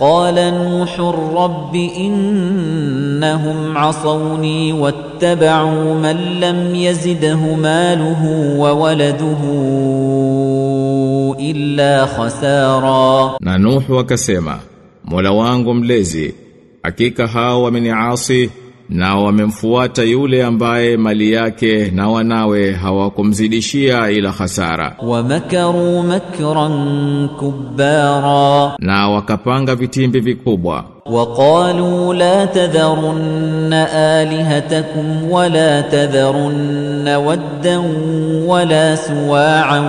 قال نوح رب إنهم عصوني واتبعوا من لم يزده ماله وولده إلا خسارا. Na Nuhu akasema, Mola wangu mlezi, hakika hao wameniasi na wamemfuata yule ambaye mali yake na wanawe hawakumzidishia ila hasara. ومكروا مكرا كبارا Na wakapanga vitimbi vikubwa. وقالوا لا تذرن آلهتكم ولا تذرن ودا ولا سواعا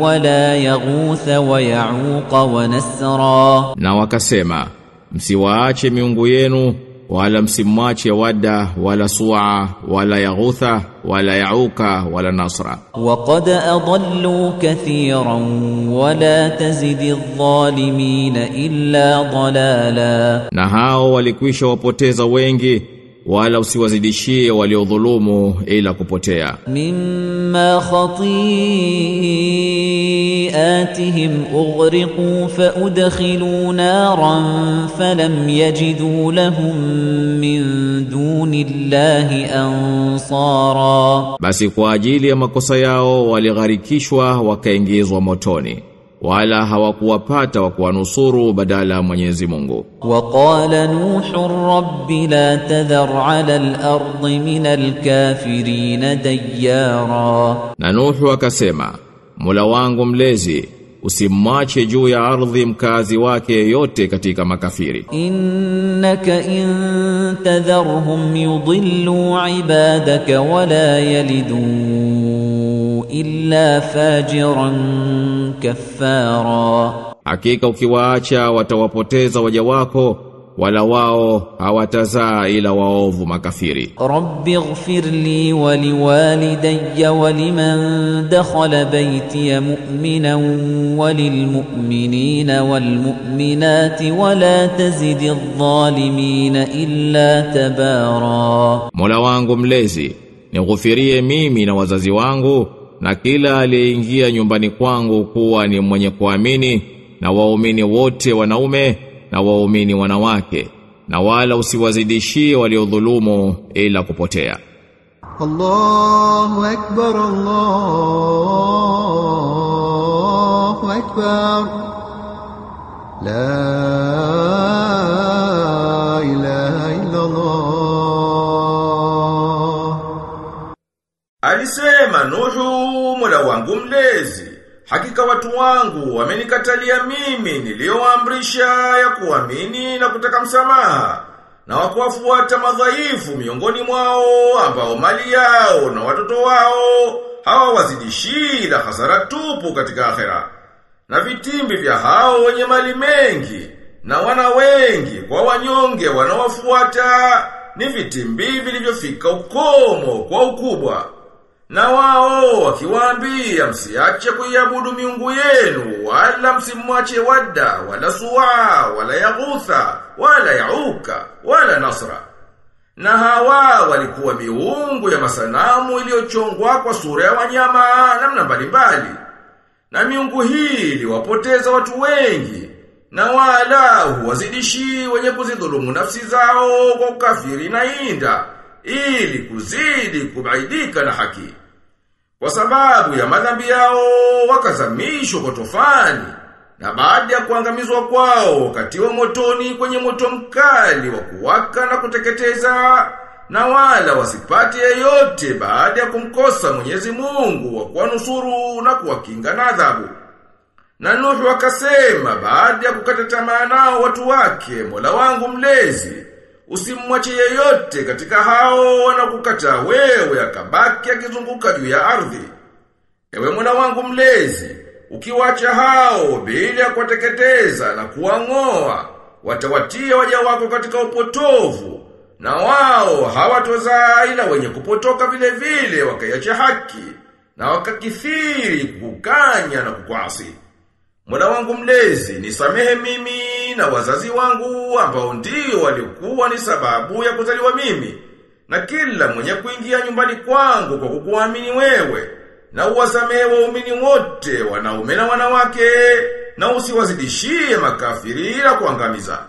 ولا يغوث ويعوق ونسرا Na wakasema, msiwaache miungu yenu, wala msimwache wada wala suwa wala yaghutha wala yauka wala nasra. Waqad adallu kathiran wala tazidi adh-dhalimin illa dalala na hao walikwisha wapoteza wengi wala usiwazidishie waliodhulumu ila kupotea. mimma khati'atihim ughriqu fa udkhilu naran falam yajidu lahum min duni llahi ansara, basi kwa ajili ya makosa yao waligharikishwa wakaingizwa motoni wala hawakuwapata wa kuwanusuru badala Mwenyezi Mungu. Waqala Nuhu rabbi la tadhar ala al-ardi min al-kafirin dayara, na Nuhu akasema Mola wangu mlezi usimwache juu ya ardhi mkazi wake yote katika makafiri. Innaka in tadharhum yudillu ibadaka wala yalidun illa fajiran kaffara, hakika ukiwaacha watawapoteza waja wako wala wao hawatazaa ila waovu makafiri. Rabbi ighfir wa liwalidayya wa liman dakhala baytiya mu'minan wa lilmu'minina walmu'minati wa la tazidi adh-dhalimina illa tabara, Mola wangu mlezi nighufirie mimi na wazazi wangu na kila aliyeingia nyumbani kwangu kuwa ni mwenye kuamini na waumini wote wanaume na waumini wanawake na wala usiwazidishie waliodhulumu ila kupotea. Allahu akbar Allahu akbar. La ilaha illa Allah Alisema Nuhu Mola wangu mlezi Hakika watu wangu wamenikatalia mimi niliyoamrisha ya kuamini na kutaka msamaha na wakuwafuata madhaifu miongoni mwao ambao mali yao na watoto wao hawawazidishii la hasara tupu katika akhera. Na vitimbi vya hao wenye mali mengi na wana wengi kwa wanyonge wanawafuata ni vitimbi vilivyofika ukomo kwa ukubwa na wao wakiwaambia msiache kuiabudu miungu yenu wala msimwache wadda wala suwa wala yaghutha wala yauka wala nasra. Na hawa walikuwa miungu ya masanamu iliyochongwa kwa sura ya wanyama namna mbalimbali. Na miungu hii iliwapoteza watu wengi na wala huwazidishi wenye kuzidhulumu nafsi zao kwa ukafiri na inda ili kuzidi kubaidika na haki. Kwa sababu ya madhambi yao wakazamishwa kwa tofani na baada ya kuangamizwa kwao wakatiwa motoni kwenye moto mkali wa kuwaka na kuteketeza na wala wasipate yeyote baada ya kumkosa Mwenyezi Mungu wa kuwanusuru na kuwakinga na adhabu. Na Nuhu akasema baada ya kukata tamaa nao watu wake, Mola wangu mlezi, usimwache yeyote katika hao wanakukata wewe akabaki akizunguka juu ya ardhi. Ewe Mola wangu mlezi, ukiwacha hao bila kuwateketeza na kuwang'oa, watawatia waja wako katika upotovu, na wao hawatozaa ila wenye kupotoka vile vile wakaiacha haki, na wakakithiri kukanya na kukwasi. Mola wangu mlezi, nisamehe mimi na wazazi wangu ambao ndio walikuwa ni sababu ya kuzaliwa mimi. Na kila mwenye kuingia nyumbani kwangu kwa kukuamini wewe. Na uwasamehe waumini wote, wanaume na wanawake, na usiwazidishie makafiri ila kuangamiza.